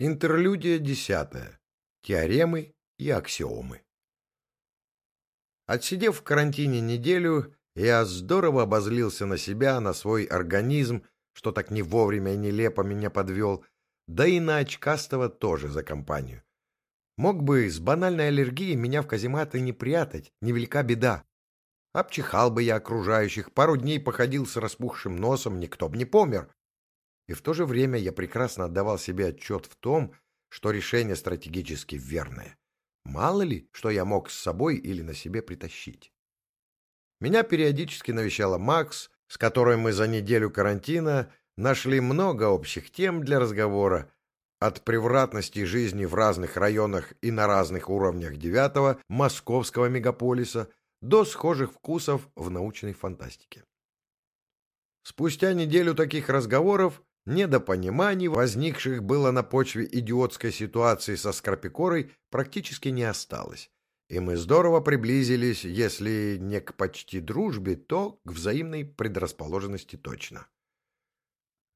Интерлюдия десятая. Теоремы и аксиомы. Отсидев в карантине неделю, я здорово обозлился на себя, на свой организм, что так не вовремя и нелепо меня подвел, да и на очкастого тоже за компанию. Мог бы с банальной аллергией меня в казематы не прятать, невелика беда. Обчихал бы я окружающих, пару дней походил с распухшим носом, никто бы не помер. И в то же время я прекрасно отдавал себе отчет в том, что решение стратегически верное. Мало ли, что я мог с собой или на себе притащить. Меня периодически навещала Макс, с которой мы за неделю карантина нашли много общих тем для разговора, от превратности жизни в разных районах и на разных уровнях девятого московского мегаполиса до схожих вкусов в научной фантастике. Спустя неделю таких разговоров Недопониманий, возникших было на почве идиотской ситуации со Скорпикорой, практически не осталось. И мы здорово приблизились, если не к почти дружбе, то к взаимной предрасположенности точно.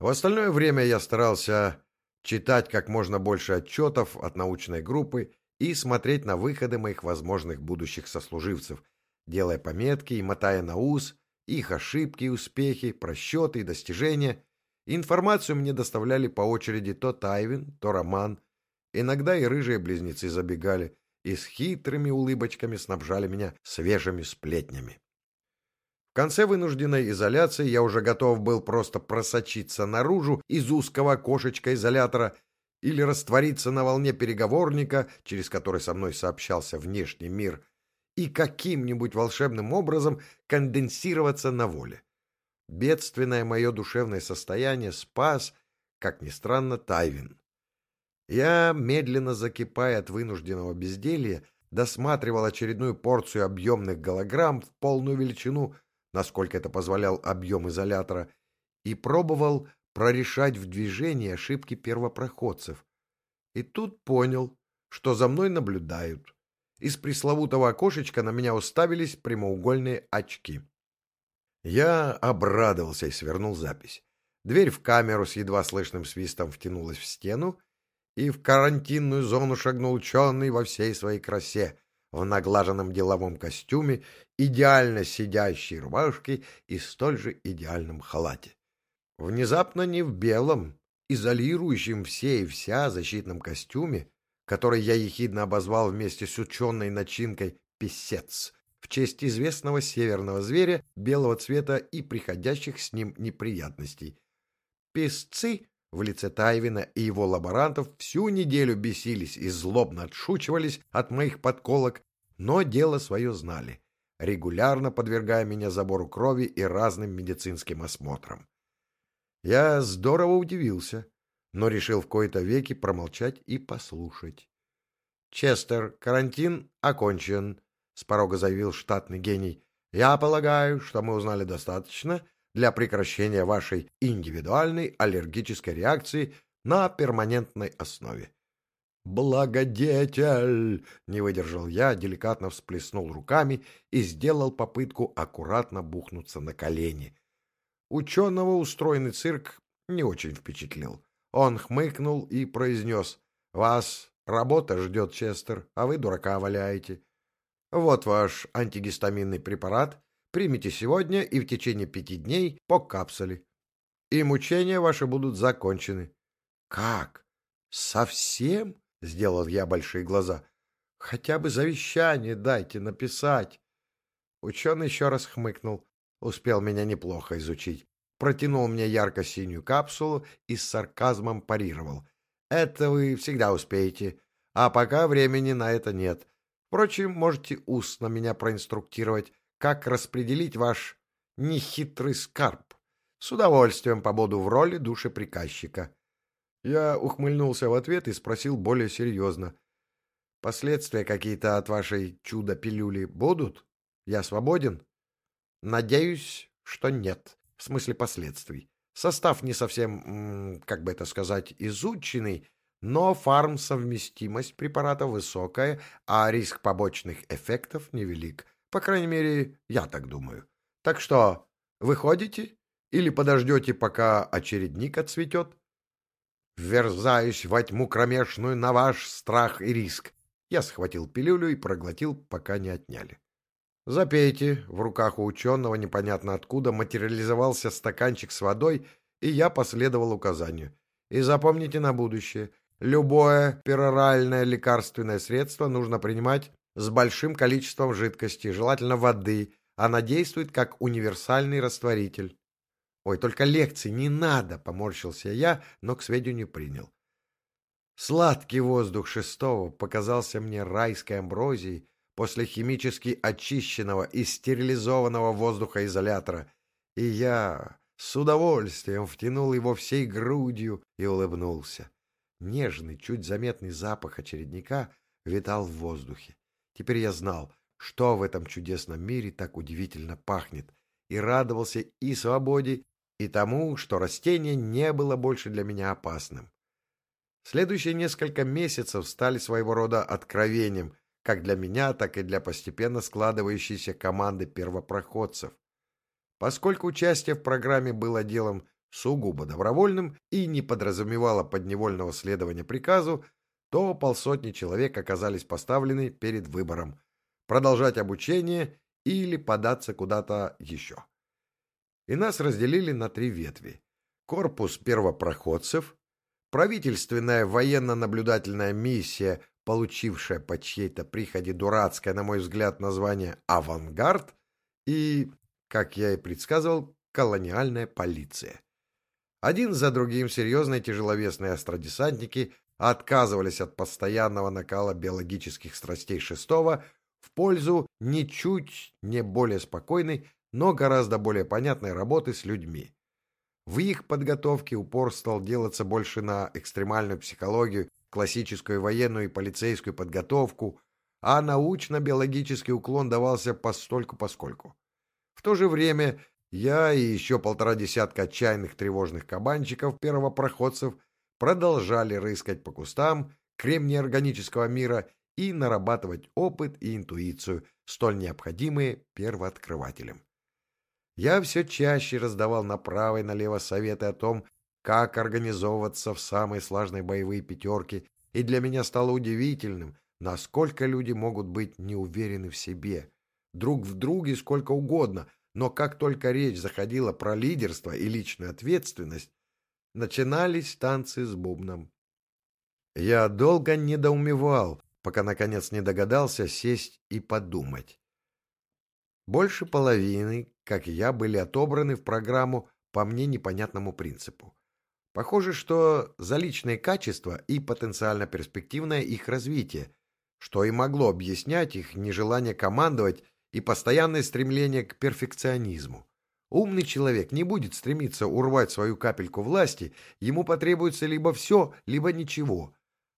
В остальное время я старался читать как можно больше отчетов от научной группы и смотреть на выходы моих возможных будущих сослуживцев, делая пометки и мотая на ус их ошибки и успехи, просчеты и достижения – Информацию мне доставляли по очереди то Тайвин, то Роман. Иногда и рыжие близнецы забегали и с хитрыми улыбочками снабжали меня свежими сплетнями. В конце вынужденной изоляции я уже готов был просто просочиться наружу из узкого окошечка изолятора или раствориться на волне переговорника, через который со мной сообщался внешний мир, и каким-нибудь волшебным образом конденсироваться на воле. Бедственное мое душевное состояние спас, как ни странно, Тайвин. Я, медленно закипая от вынужденного безделья, досматривал очередную порцию объемных голограмм в полную величину, насколько это позволял объем изолятора, и пробовал прорешать в движении ошибки первопроходцев. И тут понял, что за мной наблюдают. Из пресловутого окошечка на меня уставились прямоугольные очки. Я обрадовался и свернул запись. Дверь в камеру с едва слышным свистом втянулась в стену, и в карантинную зону шагнул ученый во всей своей красе, в наглаженном деловом костюме, идеально сидящей рубашке и столь же идеальном халате. Внезапно не в белом, изолирующем все и вся защитном костюме, который я ехидно обозвал вместе с ученой начинкой «писец», в честь известного северного зверя белого цвета и приходящих с ним неприятностей. Песцы в лице Тайвина и его лаборантов всю неделю бесились и злобно отшучивались от моих подколок, но дело свое знали, регулярно подвергая меня забору крови и разным медицинским осмотрам. Я здорово удивился, но решил в кои-то веки промолчать и послушать. «Честер, карантин окончен», — с порога заявил штатный гений. «Я полагаю, что мы узнали достаточно для прекращения вашей индивидуальной аллергической реакции на перманентной основе». «Благодетель!» — не выдержал я, деликатно всплеснул руками и сделал попытку аккуратно бухнуться на колени. Ученого устроенный цирк не очень впечатлил. Он хмыкнул и произнес «Вас работа ждет, Честер, а вы дурака валяете. Вот ваш антигистаминный препарат. Примите сегодня и в течение пяти дней по капсуле. И мучения ваши будут закончены. Как? Совсем? Сделал я большие глаза. Хотя бы завещание дайте написать. Ученый еще раз хмыкнул. Успел меня неплохо изучить. Протянул мне ярко-синюю капсулу и с сарказмом парировал. Это вы всегда успеете. А пока времени на это нет. Впрочем, можете устно меня проинструктировать, как распределить ваш нехитрый скарб. С удовольствием побуду в роли душеприказчика. Я ухмыльнулся в ответ и спросил более серьезно. Последствия какие-то от вашей чудо-пилюли будут? Я свободен? Надеюсь, что нет. В смысле последствий. Состав не совсем, как бы это сказать, изученный, но фарм-совместимость препарата высокая, а риск побочных эффектов невелик. По крайней мере, я так думаю. Так что, выходите или подождете, пока очередник отцветет? вверзаюсь во тьму кромешную на ваш страх и риск. Я схватил пилюлю и проглотил, пока не отняли. «Запейте!» — в руках у ученого непонятно откуда материализовался стаканчик с водой, и я последовал указанию. «И запомните на будущее, любое пероральное лекарственное средство нужно принимать с большим количеством жидкости, желательно воды, она действует как универсальный растворитель». «Ой, только лекций не надо!» — поморщился я, но к сведению принял. Сладкий воздух шестого показался мне райской амброзией, после химически очищенного и стерилизованного воздухоизолятора, и я с удовольствием втянул его всей грудью и улыбнулся. Нежный, чуть заметный запах очередника витал в воздухе. Теперь я знал, что в этом чудесном мире так удивительно пахнет, и радовался и свободе, и тому, что растение не было больше для меня опасным. Следующие несколько месяцев стали своего рода откровением, как для меня, так и для постепенно складывающейся команды первопроходцев. Поскольку участие в программе было делом сугубо добровольным и не подразумевало подневольного следования приказу, то полсотни человек оказались поставлены перед выбором – продолжать обучение или податься куда-то еще. И нас разделили на три ветви. Корпус первопроходцев, правительственная военно-наблюдательная миссия – получившая по чьей-то приходе дурацкое, на мой взгляд, название «Авангард» и, как я и предсказывал, колониальная полиция. Один за другим серьезные тяжеловесные астродесантники отказывались от постоянного накала биологических страстей шестого в пользу ничуть не более спокойной, но гораздо более понятной работы с людьми. В их подготовке упор стал делаться больше на экстремальную психологию классическую военную и полицейскую подготовку, а научно-биологический уклон давался постольку-поскольку. В то же время я и еще полтора десятка отчаянных тревожных кабанчиков первопроходцев продолжали рыскать по кустам кремнеорганического мира и нарабатывать опыт и интуицию, столь необходимые первооткрывателям. Я все чаще раздавал направо и налево советы о том, как организовываться в самые сложные боевые пятерки, и для меня стало удивительным, насколько люди могут быть неуверены в себе, друг в друге сколько угодно, но как только речь заходила про лидерство и личную ответственность, начинались танцы с бубном. Я долго недоумевал, пока наконец не догадался сесть и подумать. Больше половины, как и я, были отобраны в программу по мне непонятному принципу. Похоже, что за личные качества и потенциально перспективное их развитие, что и могло объяснять их нежелание командовать и постоянное стремление к перфекционизму. Умный человек не будет стремиться урвать свою капельку власти, ему потребуется либо все, либо ничего.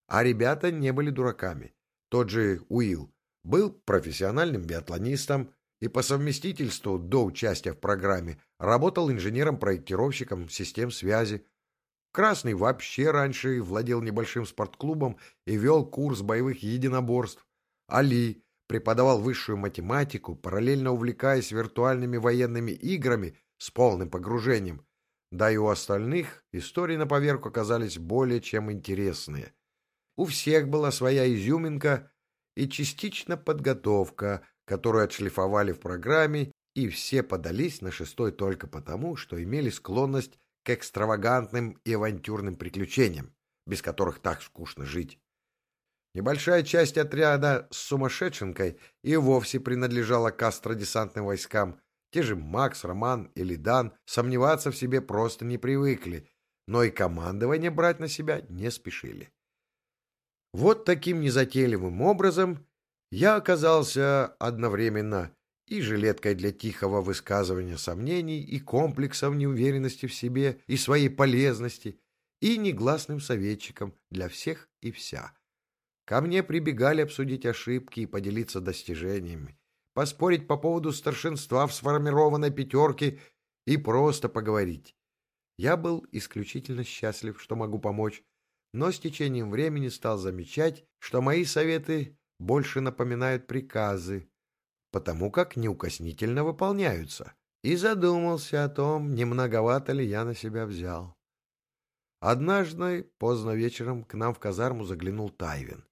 А ребята не были дураками. Тот же Уилл был профессиональным биатлонистом и по совместительству до участия в программе работал инженером-проектировщиком систем связи, Красный вообще раньше владел небольшим спортклубом и вел курс боевых единоборств. Али преподавал высшую математику, параллельно увлекаясь виртуальными военными играми с полным погружением. Да и у остальных истории на поверку оказались более чем интересные. У всех была своя изюминка и частично подготовка, которую отшлифовали в программе, и все подались на шестой только потому, что имели склонность к экстравагантным и авантюрным приключениям, без которых так скучно жить. Небольшая часть отряда с сумасшедшенкой и вовсе принадлежала к астродесантным войскам. Те же Макс, Роман или Дан сомневаться в себе просто не привыкли, но и командование брать на себя не спешили. Вот таким незатейливым образом я оказался одновременно и жилеткой для тихого высказывания сомнений и комплексов неуверенности в себе и своей полезности, и негласным советчиком для всех и вся. Ко мне прибегали обсудить ошибки и поделиться достижениями, поспорить по поводу старшинства в сформированной пятерке и просто поговорить. Я был исключительно счастлив, что могу помочь, но с течением времени стал замечать, что мои советы больше напоминают приказы, потому как неукоснительно выполняются, и задумался о том, не многовато ли я на себя взял. Однажды, поздно вечером, к нам в казарму заглянул Тайвин.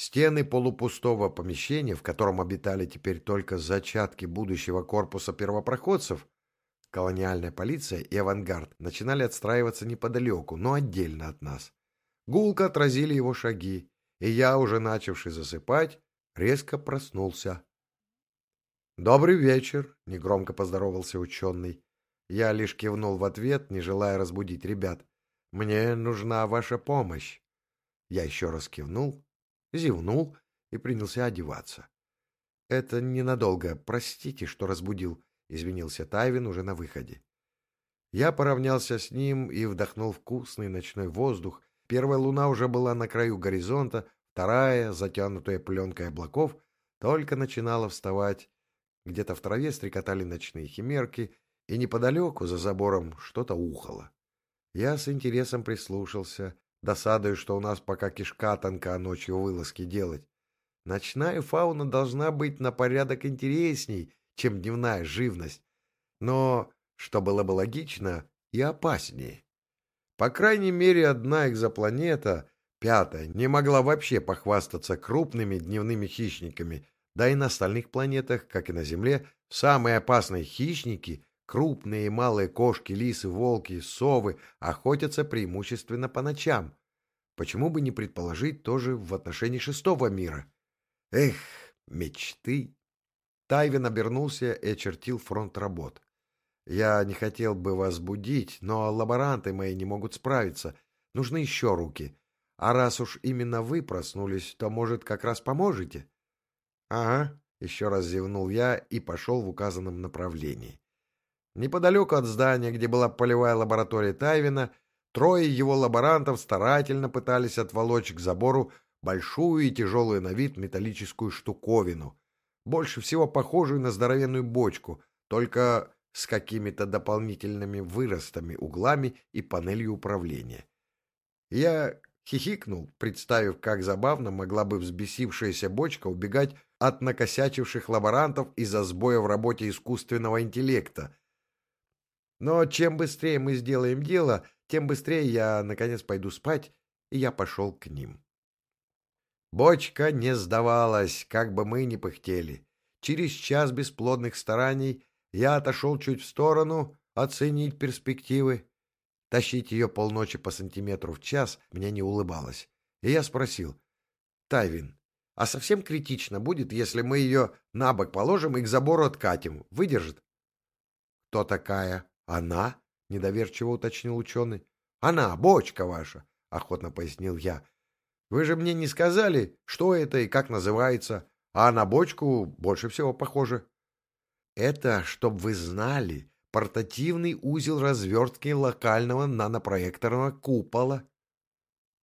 Стены полупустого помещения, в котором обитали теперь только зачатки будущего корпуса первопроходцев, колониальная полиция и авангард начинали отстраиваться неподалеку, но отдельно от нас. Гулко отразили его шаги, и я, уже начавший засыпать, резко проснулся. «Добрый вечер», — негромко поздоровался ученый. Я лишь кивнул в ответ, не желая разбудить ребят. «Мне нужна ваша помощь». Я еще раз кивнул, зевнул и принялся одеваться. «Это ненадолго. Простите, что разбудил», — извинился Тайвин уже на выходе. Я поравнялся с ним и вдохнул вкусный ночной воздух. Первая луна уже была на краю горизонта, вторая, затянутая пленкой облаков, только начинала вставать. Где-то в траве стрекотали ночные химерки, и неподалеку, за забором, что-то ухало. Я с интересом прислушался, досадуя, что у нас пока кишка тонка ночью вылазки делать. Ночная фауна должна быть на порядок интересней, чем дневная живность, но, что было бы логично, и опаснее. По крайней мере, одна экзопланета, пятая, не могла вообще похвастаться крупными дневными хищниками, да и на остальных планетах, как и на Земле, самые опасные хищники Крупные и малые кошки, лисы, волки, совы охотятся преимущественно по ночам. Почему бы не предположить тоже в отношении шестого мира? Эх, мечты! Тайвин обернулся и очертил фронт работ. Я не хотел бы вас будить, но лаборанты мои не могут справиться. Нужны еще руки. А раз уж именно вы проснулись, то, может, как раз поможете? — Ага, — еще раз зевнул я и пошел в указанном направлении. Неподалеку от здания, где была полевая лаборатория Тайвина, трое его лаборантов старательно пытались отволочь к забору большую и тяжелую на вид металлическую штуковину, больше всего похожую на здоровенную бочку, только с какими-то дополнительными выростами, углами и панелью управления. Я хихикнул, представив, как забавно могла бы взбесившаяся бочка убегать от накосячивших лаборантов из-за сбоя в работе искусственного интеллекта, но чем быстрее мы сделаем дело, тем быстрее я, наконец, пойду спать, и я пошел к ним. Бочка не сдавалась, как бы мы ни пыхтели. Через час бесплодных стараний я отошел чуть в сторону, оценить перспективы. Тащить ее полночи по сантиметру в час мне не улыбалось. И я спросил, «Тайвин, а совсем критично будет, если мы ее на бок положим и к забору откатим? Выдержит?» «Кто такая?» «Она?» — недоверчиво уточнил ученый. «Она, бочка ваша», — охотно пояснил я. «Вы же мне не сказали, что это и как называется, а на бочку больше всего похоже». «Это, чтоб вы знали, портативный узел развертки локального нанопроекторного купола».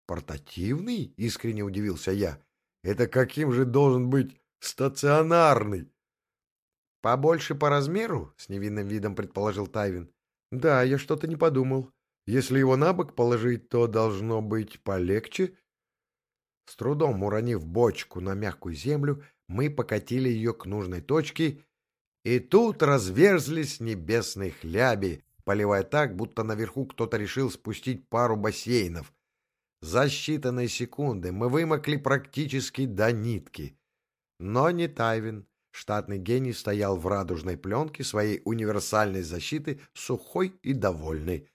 «Портативный?» — искренне удивился я. «Это каким же должен быть стационарный?» «Побольше по размеру?» — с невинным видом предположил Тайвин. Да, я что-то не подумал. Если его на бок положить, то должно быть полегче. С трудом уронив бочку на мягкую землю, мы покатили ее к нужной точке, и тут разверзлись небесные хляби, поливая так, будто наверху кто-то решил спустить пару бассейнов. За считанные секунды мы вымокли практически до нитки. Но не Тайвин. Штатный гений стоял в радужной пленке своей универсальной защиты, сухой и довольный.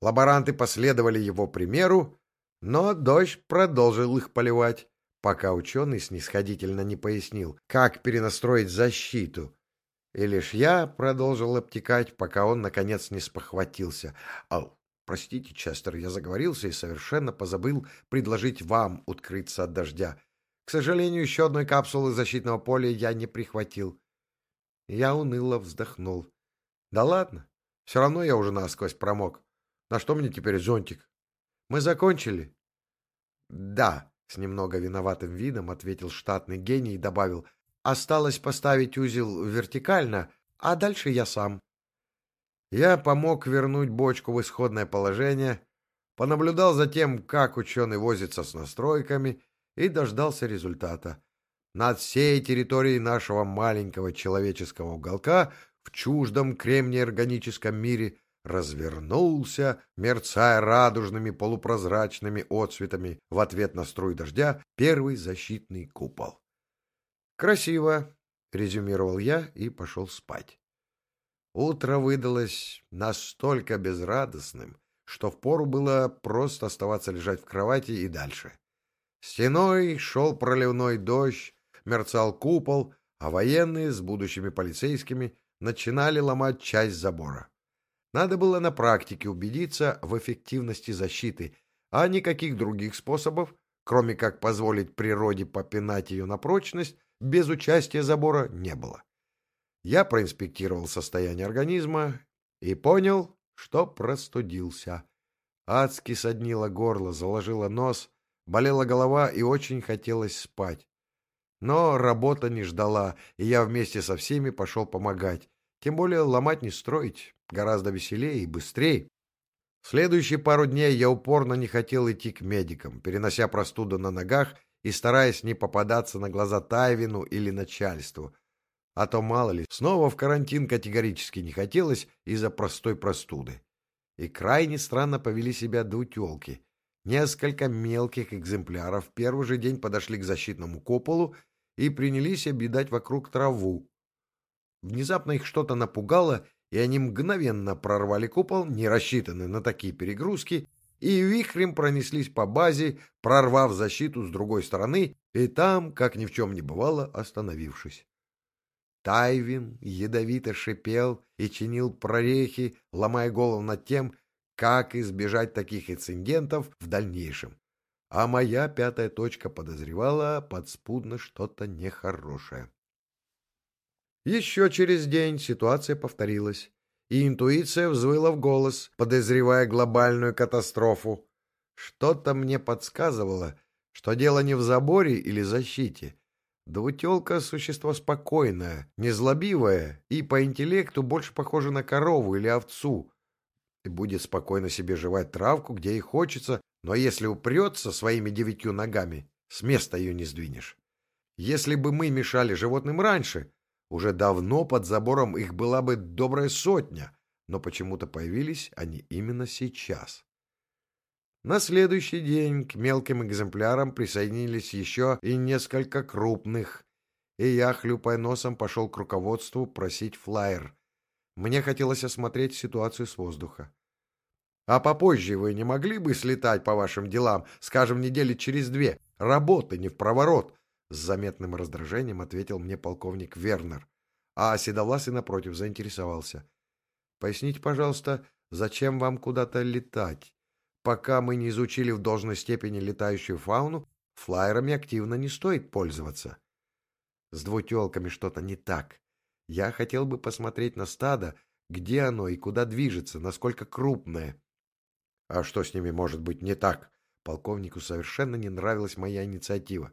Лаборанты последовали его примеру, но дождь продолжил их поливать, пока ученый снисходительно не пояснил, как перенастроить защиту. И лишь я продолжил обтекать, пока он, наконец, не спохватился. «Ау, простите, Честер, я заговорился и совершенно позабыл предложить вам укрыться от дождя. К сожалению, еще одной капсулы защитного поля я не прихватил. Я уныло вздохнул. Да ладно, все равно я уже насквозь промок. На что мне теперь зонтик? Мы закончили? Да, с немного виноватым видом ответил штатный гений и добавил. Осталось поставить узел вертикально, а дальше я сам. Я помог вернуть бочку в исходное положение, понаблюдал за тем, как ученый возится с настройками и дождался результата. Над всей территорией нашего маленького человеческого уголка в чуждом кремнеорганическом мире развернулся, мерцая радужными полупрозрачными отцветами в ответ на струй дождя первый защитный купол. «Красиво», — резюмировал я и пошел спать. Утро выдалось настолько безрадостным, что впору было просто оставаться лежать в кровати и дальше. Стеной шел проливной дождь, мерцал купол, а военные с будущими полицейскими начинали ломать часть забора. Надо было на практике убедиться в эффективности защиты, а никаких других способов, кроме как позволить природе попинать ее на прочность, без участия забора не было. Я проинспектировал состояние организма и понял, что простудился. Адски соднило горло, заложило нос, болела голова и очень хотелось спать. Но работа не ждала, и я вместе со всеми пошел помогать. Тем более ломать не строить, гораздо веселее и быстрее. Следующие пару дней я упорно не хотел идти к медикам, перенося простуду на ногах и стараясь не попадаться на глаза Тайвину или начальству. А то, мало ли, снова в карантин категорически не хотелось из-за простой простуды. И крайне странно повели себя двутелки. Несколько мелких экземпляров в первый же день подошли к защитному куполу и принялись объедать вокруг траву. Внезапно их что-то напугало, и они мгновенно прорвали купол, не рассчитанный на такие перегрузки, и вихрем пронеслись по базе, прорвав защиту с другой стороны, и там, как ни в чем не бывало, остановившись. Тайвин ядовито шипел и чинил прорехи, ломая голову над тем, как избежать таких инцидентов в дальнейшем. А моя пятая точка подозревала подспудно что-то нехорошее. Еще через день ситуация повторилась, и интуиция взвыла в голос, подозревая глобальную катастрофу. Что-то мне подсказывало, что дело не в заборе или защите. Двутелка — существо спокойное, незлобивое и по интеллекту больше похоже на корову или овцу. И будет спокойно себе жевать травку, где ей хочется, но если упрется своими девятью ногами, с места ее не сдвинешь. Если бы мы мешали животным раньше, уже давно под забором их была бы добрая сотня, но почему-то появились они именно сейчас. На следующий день к мелким экземплярам присоединились еще и несколько крупных, и я, хлюпая носом, пошел к руководству просить флайер. Мне хотелось осмотреть ситуацию с воздуха. А попозже вы не могли бы слетать по вашим делам, скажем, недели через две? Работы не в проворот, с заметным раздражением ответил мне полковник Вернер, а Седовласый напротив заинтересовался. Поясните, пожалуйста, зачем вам куда-то летать? Пока мы не изучили в должной степени летающую фауну, флайерами активно не стоит пользоваться. С двутелками что-то не так. Я хотел бы посмотреть на стадо, где оно и куда движется, насколько крупное. А что с ними может быть не так? Полковнику совершенно не нравилась моя инициатива.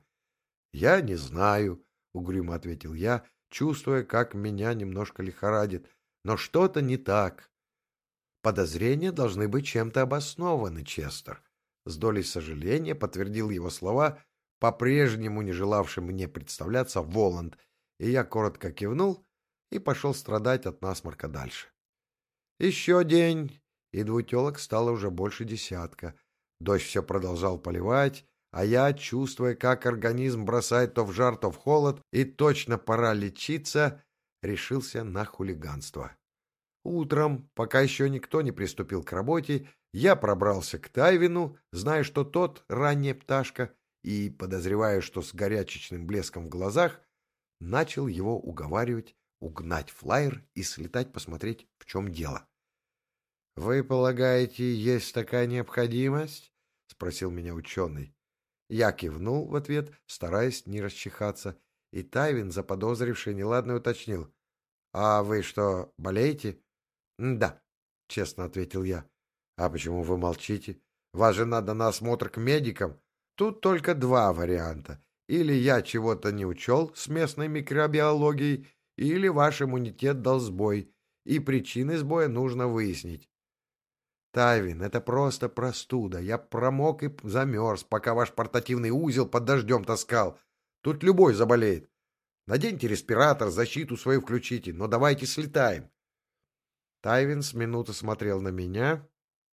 «Я не знаю», — угрюмо ответил я, чувствуя, как меня немножко лихорадит. «Но что-то не так. Подозрения должны быть чем-то обоснованы, Честер». С долей сожаления подтвердил его слова, по-прежнему не желавший мне представляться Воланд, и я коротко кивнул и пошел страдать от насморка дальше. Еще день, и двутелок стало уже больше десятка. Дождь все продолжал поливать, а я, чувствуя, как организм бросает то в жар, то в холод, и точно пора лечиться, решился на хулиганство. Утром, пока еще никто не приступил к работе, я пробрался к Тайвину, зная, что тот ранняя пташка, и, подозревая, что с горячечным блеском в глазах, начал его уговаривать угнать флайер и слетать посмотреть, в чем дело. — Вы полагаете, есть такая необходимость? — спросил меня ученый. Я кивнул в ответ, стараясь не расчихаться, и Тайвин, заподозривший неладное, уточнил. — А вы что, болеете? — Да, — честно ответил я. — А почему вы молчите? Вас же надо на осмотр к медикам. Тут только два варианта. Или я чего-то не учел с местной микробиологией, или ваш иммунитет дал сбой, и причины сбоя нужно выяснить. Тайвин, это просто простуда. Я промок и замерз, пока ваш портативный узел под дождем таскал. Тут любой заболеет. Наденьте респиратор, защиту свою включите, но давайте слетаем. Тайвин с минуты смотрел на меня.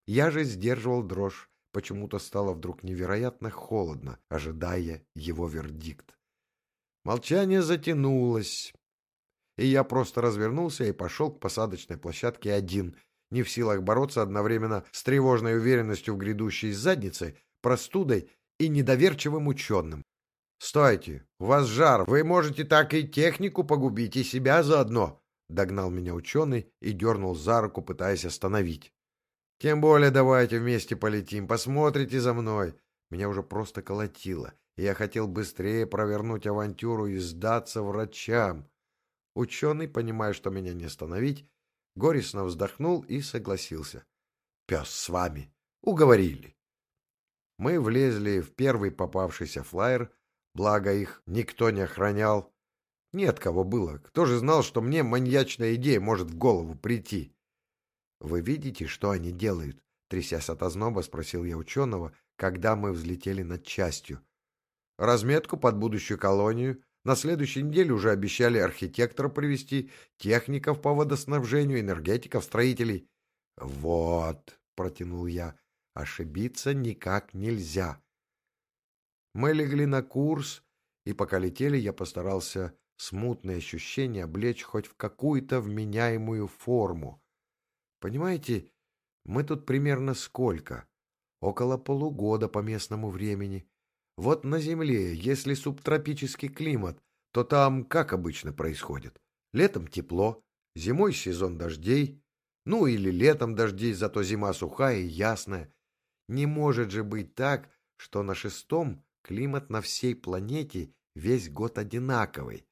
Я же сдерживал дрожь. Почему-то стало вдруг невероятно холодно, ожидая его вердикт. Молчание затянулось, и я просто развернулся и пошел к посадочной площадке один, не в силах бороться одновременно с тревожной уверенностью в грядущей заднице, простудой и недоверчивым ученым. «Стойте! У вас жар! Вы можете так и технику погубить, и себя заодно!» Догнал меня ученый и дернул за руку, пытаясь остановить. «Тем более давайте вместе полетим, посмотрите за мной!» Меня уже просто колотило, и я хотел быстрее провернуть авантюру и сдаться врачам. Ученый, понимая, что меня не остановить, горестно вздохнул и согласился. «Пес с вами! Уговорили!» Мы влезли в первый попавшийся флайер, благо их никто не охранял. Нет кого было. Кто же знал, что мне маньячная идея может в голову прийти? «Вы видите, что они делают?» Трясясь от озноба, спросил я ученого, когда мы взлетели над частью. «Разметку под будущую колонию. На следующей неделе уже обещали архитектора привести, техников по водоснабжению, энергетиков, строителей». «Вот», — протянул я, — «ошибиться никак нельзя». Мы легли на курс, и пока летели, я постарался смутные ощущения облечь хоть в какую-то вменяемую форму. Понимаете, мы тут примерно сколько? Около полугода по местному времени. Вот на Земле, если субтропический климат, то там как обычно происходит? Летом тепло, зимой сезон дождей, ну или летом дождей, зато зима сухая и ясная. Не может же быть так, что на шестом климат на всей планете весь год одинаковый.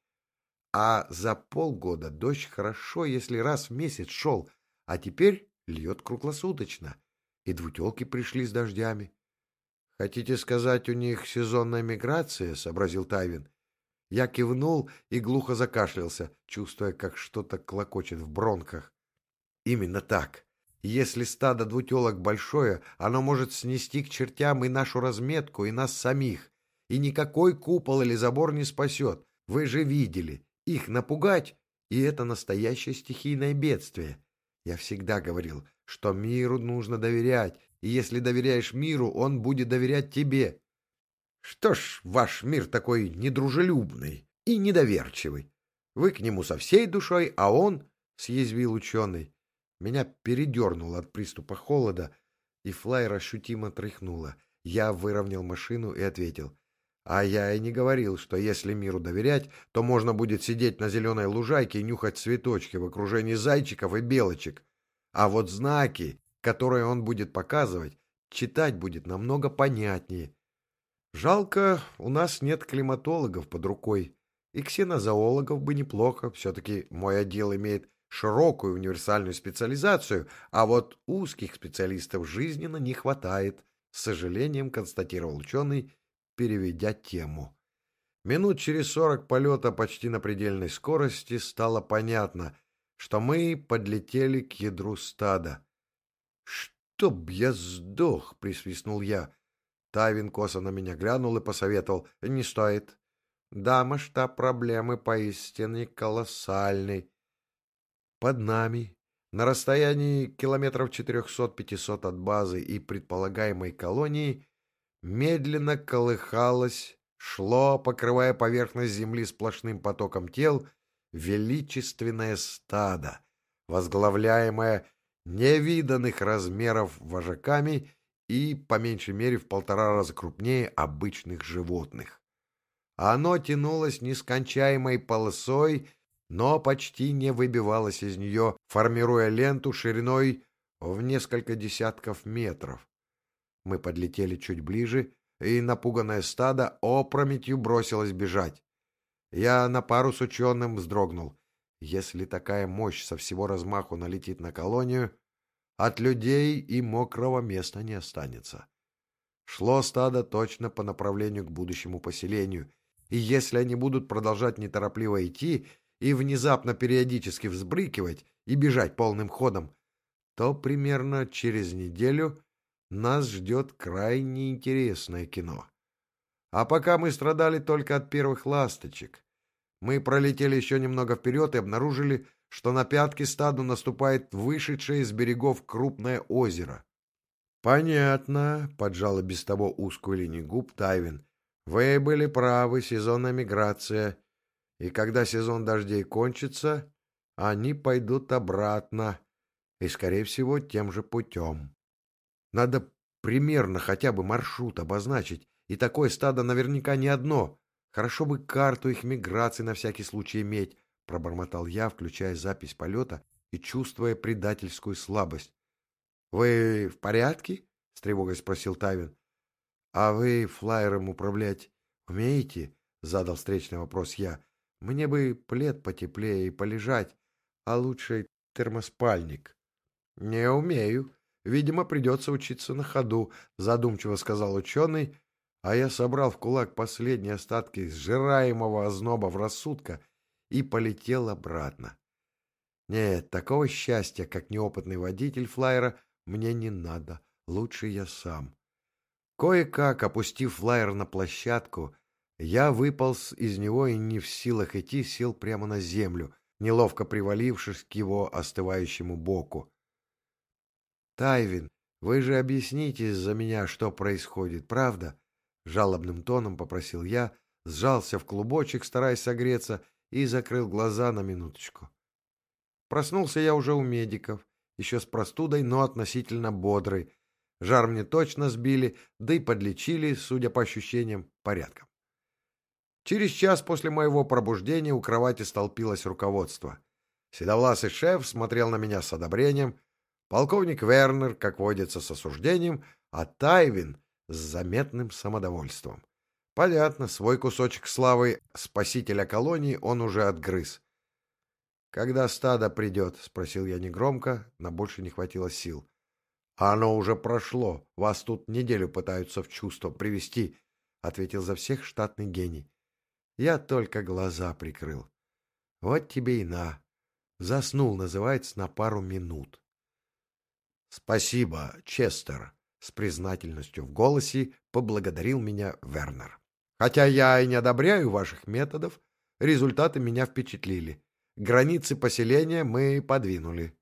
А за полгода дождь хорошо, если раз в месяц шел, а теперь льет круглосуточно, и двутелки пришли с дождями. — Хотите сказать, у них сезонная миграция? — сообразил Тайвин. Я кивнул и глухо закашлялся, чувствуя, как что-то клокочет в бронках. Именно так. Если стадо двутелок большое, оно может снести к чертям и нашу разметку, и нас самих. И никакой купол или забор не спасет. Вы же видели. Их напугать, и это настоящее стихийное бедствие. Я всегда говорил, что миру нужно доверять, и если доверяешь миру, он будет доверять тебе. Что ж, ваш мир такой недружелюбный и недоверчивый. Вы к нему со всей душой, а он, — съязвил ученый. Меня передернуло от приступа холода, и флайер ощутимо тряхнуло. Я выровнял машину и ответил. А я и не говорил, что если миру доверять, то можно будет сидеть на зеленой лужайке и нюхать цветочки в окружении зайчиков и белочек. А вот знаки, которые он будет показывать, читать будет намного понятнее. Жалко, у нас нет климатологов под рукой. И ксенозоологов бы неплохо, все-таки мой отдел имеет широкую универсальную специализацию, а вот узких специалистов жизненно не хватает, с сожалением констатировал ученый, переведя тему. Минут через сорок полета почти на предельной скорости стало понятно, что мы подлетели к ядру стада. «Чтоб я сдох!» — присвистнул я. Тавин косо на меня глянул и посоветовал. «Не стоит. Да, масштаб проблемы поистине колоссальный. Под нами, на расстоянии километров четырехсот-пятисот от базы и предполагаемой колонии, медленно колыхалось, шло, покрывая поверхность земли сплошным потоком тел, величественное стадо, возглавляемое невиданных размеров вожаками и, по меньшей мере, в полтора раза крупнее обычных животных. Оно тянулось нескончаемой полосой, но почти не выбивалось из нее, формируя ленту шириной в несколько десятков метров. Мы подлетели чуть ближе, и напуганное стадо опрометью бросилось бежать. Я на пару с ученым вздрогнул. Если такая мощь со всего размаху налетит на колонию, от людей и мокрого места не останется. Шло стадо точно по направлению к будущему поселению, и если они будут продолжать неторопливо идти и внезапно периодически взбрыкивать и бежать полным ходом, то примерно через неделю нас ждет крайне интересное кино. А пока мы страдали только от первых ласточек. Мы пролетели еще немного вперед и обнаружили, что на пятки стаду наступает вышедшее из берегов крупное озеро. «Понятно», — поджала без того узкую линию губ Тайвин. «Вы были правы, сезонная миграция. И когда сезон дождей кончится, они пойдут обратно, и, скорее всего, тем же путем. Надо примерно хотя бы маршрут обозначить, и такое стадо наверняка не одно. Хорошо бы карту их миграции на всякий случай иметь, — пробормотал я, включая запись полета и чувствуя предательскую слабость. «Вы в порядке?» — с тревогой спросил Тавин. «А вы флайером управлять умеете?» — задал встречный вопрос я. «Мне бы плед потеплее и полежать, а лучше термоспальник». «Не умею. Видимо, придется учиться на ходу», — задумчиво сказал ученый, а я собрал в кулак последние остатки сжираемого озноба в рассудка и полетел обратно. Нет, такого счастья, как неопытный водитель флайера, мне не надо, лучше я сам. Кое-как, опустив флайер на площадку, я выполз из него и не в силах идти, сел прямо на землю, неловко привалившись к его остывающему боку. «Тайвин, вы же объясните за меня, что происходит, правда?» Жалобным тоном попросил я, сжался в клубочек, стараясь согреться, и закрыл глаза на минуточку. Проснулся я уже у медиков, еще с простудой, но относительно бодрый. Жар мне точно сбили, да и подлечили, судя по ощущениям, порядком. Через час после моего пробуждения у кровати столпилось руководство. Седовласый шеф смотрел на меня с одобрением, полковник Вернер, как водится, с осуждением, а Тайвин с заметным самодовольством. Понятно, свой кусочек славы спасителя колонии он уже отгрыз. «Когда стадо придет?» — спросил я негромко, на больше не хватило сил. «А оно уже прошло. Вас тут неделю пытаются в чувство привести», — ответил за всех штатный гений. Я только глаза прикрыл. «Вот тебе и на». Заснул, называется, на пару минут. «Спасибо, Честер», — с признательностью в голосе поблагодарил меня Вернер. «Хотя я и не одобряю ваших методов, результаты меня впечатлили. Границы поселения мы подвинули.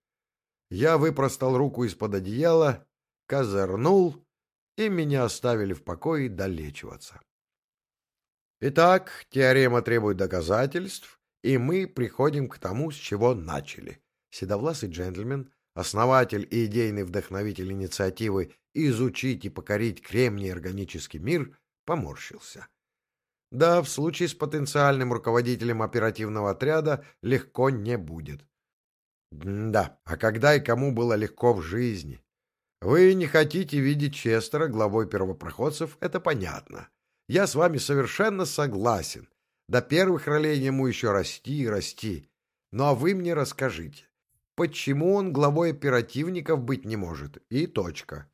Я выпростал руку из-под одеяла, козырнул, и меня оставили в покое долечиваться. Итак, теорема требует доказательств, и мы приходим к тому, с чего начали. Седовласый джентльмен, основатель и идейный вдохновитель инициативы «Изучить и покорить кремний органический мир» поморщился. Да, в случае с потенциальным руководителем оперативного отряда легко не будет. Да, а когда и кому было легко в жизни? Вы не хотите видеть Честера главой первопроходцев, это понятно. Я с вами совершенно согласен. До первых ролей ему еще расти и расти. Ну а вы мне расскажите, почему он главой оперативников быть не может? И точка.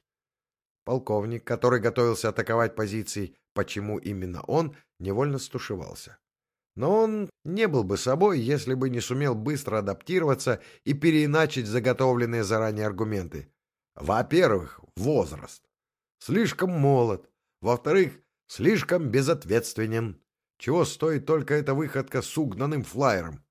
Полковник, который готовился атаковать позиции почему именно он, невольно стушевался. Но он не был бы собой, если бы не сумел быстро адаптироваться и переиначить заготовленные заранее аргументы. Во-первых, возраст. Слишком молод. Во-вторых, слишком безответственен. Чего стоит только эта выходка с угнанным флайером.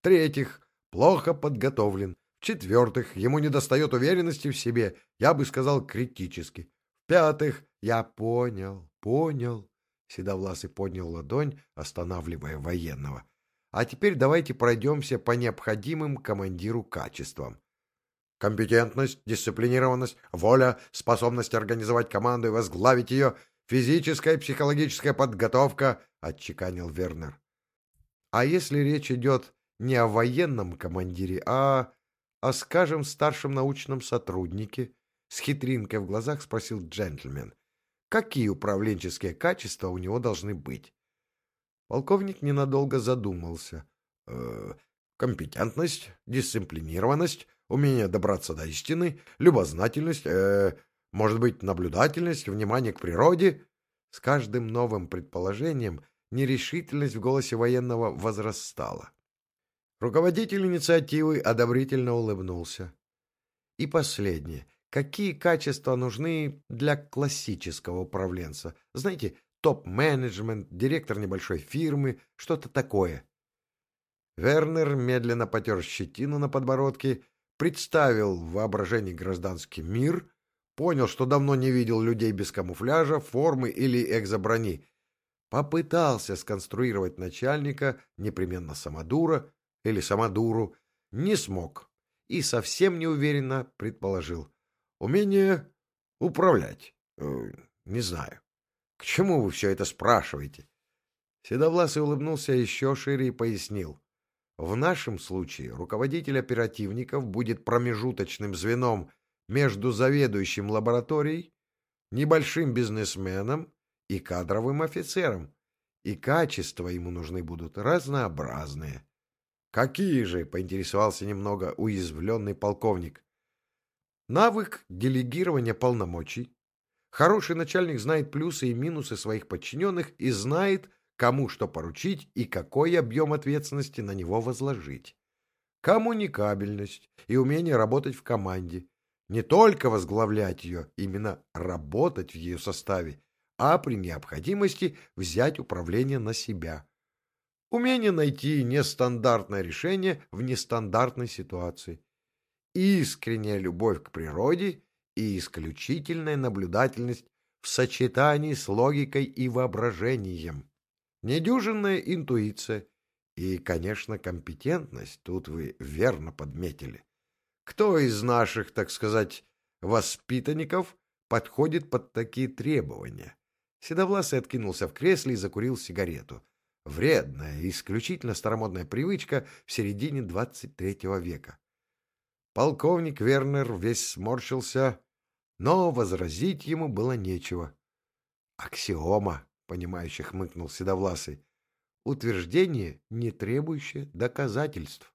В-третьих, плохо подготовлен. В-четвертых, ему недостает уверенности в себе, я бы сказал, критически. В-пятых, я понял, понял. Седовласый поднял ладонь, останавливая военного. А теперь давайте пройдемся по необходимым командиру качествам. Компетентность, дисциплинированность, воля, способность организовать команду и возглавить ее, физическая и психологическая подготовка, — отчеканил Вернер. А если речь идет не о военном командире, а о, скажем, старшем научном сотруднике, с хитринкой в глазах спросил джентльмен. Какие управленческие качества у него должны быть? Полковник ненадолго задумался. Э, компетентность, дисциплинированность, умение добраться до истины, любознательность, э, может быть, наблюдательность, внимание к природе. С каждым новым предположением нерешительность в голосе военного возрастала. Руководитель инициативы одобрительно улыбнулся. И последнее. Какие качества нужны для классического управленца? Знаете, топ-менеджмент, директор небольшой фирмы, что-то такое. Вернер медленно потер щетину на подбородке, представил в воображении гражданский мир, понял, что давно не видел людей без камуфляжа, формы или экзоброни. Попытался сконструировать начальника, непременно самодура или самодуру, не смог и совсем неуверенно предположил. Умение управлять. Э, не знаю. К чему вы все это спрашиваете? Седовласый улыбнулся еще шире и пояснил. В нашем случае руководитель оперативников будет промежуточным звеном между заведующим лабораторией, небольшим бизнесменом и кадровым офицером, и качества ему нужны будут разнообразные. «Какие же?» — поинтересовался немного уязвленный полковник. «Навык делегирования полномочий. Хороший начальник знает плюсы и минусы своих подчиненных и знает, кому что поручить и какой объем ответственности на него возложить. Коммуникабельность и умение работать в команде. Не только возглавлять ее, именно работать в ее составе, а при необходимости взять управление на себя. Умение найти нестандартное решение в нестандартной ситуации. Искренняя любовь к природе и исключительная наблюдательность в сочетании с логикой и воображением недюжинная интуиция и, конечно, компетентность, тут вы верно подметили. Кто из наших, так сказать, воспитанников подходит под такие требования? Седовласый откинулся в кресле и закурил сигарету. Вредная, исключительно старомодная привычка в середине двадцать третьего века. Полковник Вернер весь сморщился, но возразить ему было нечего. Аксиома понимающе хмыкнул Седовласый. Утверждение, не требующее доказательств.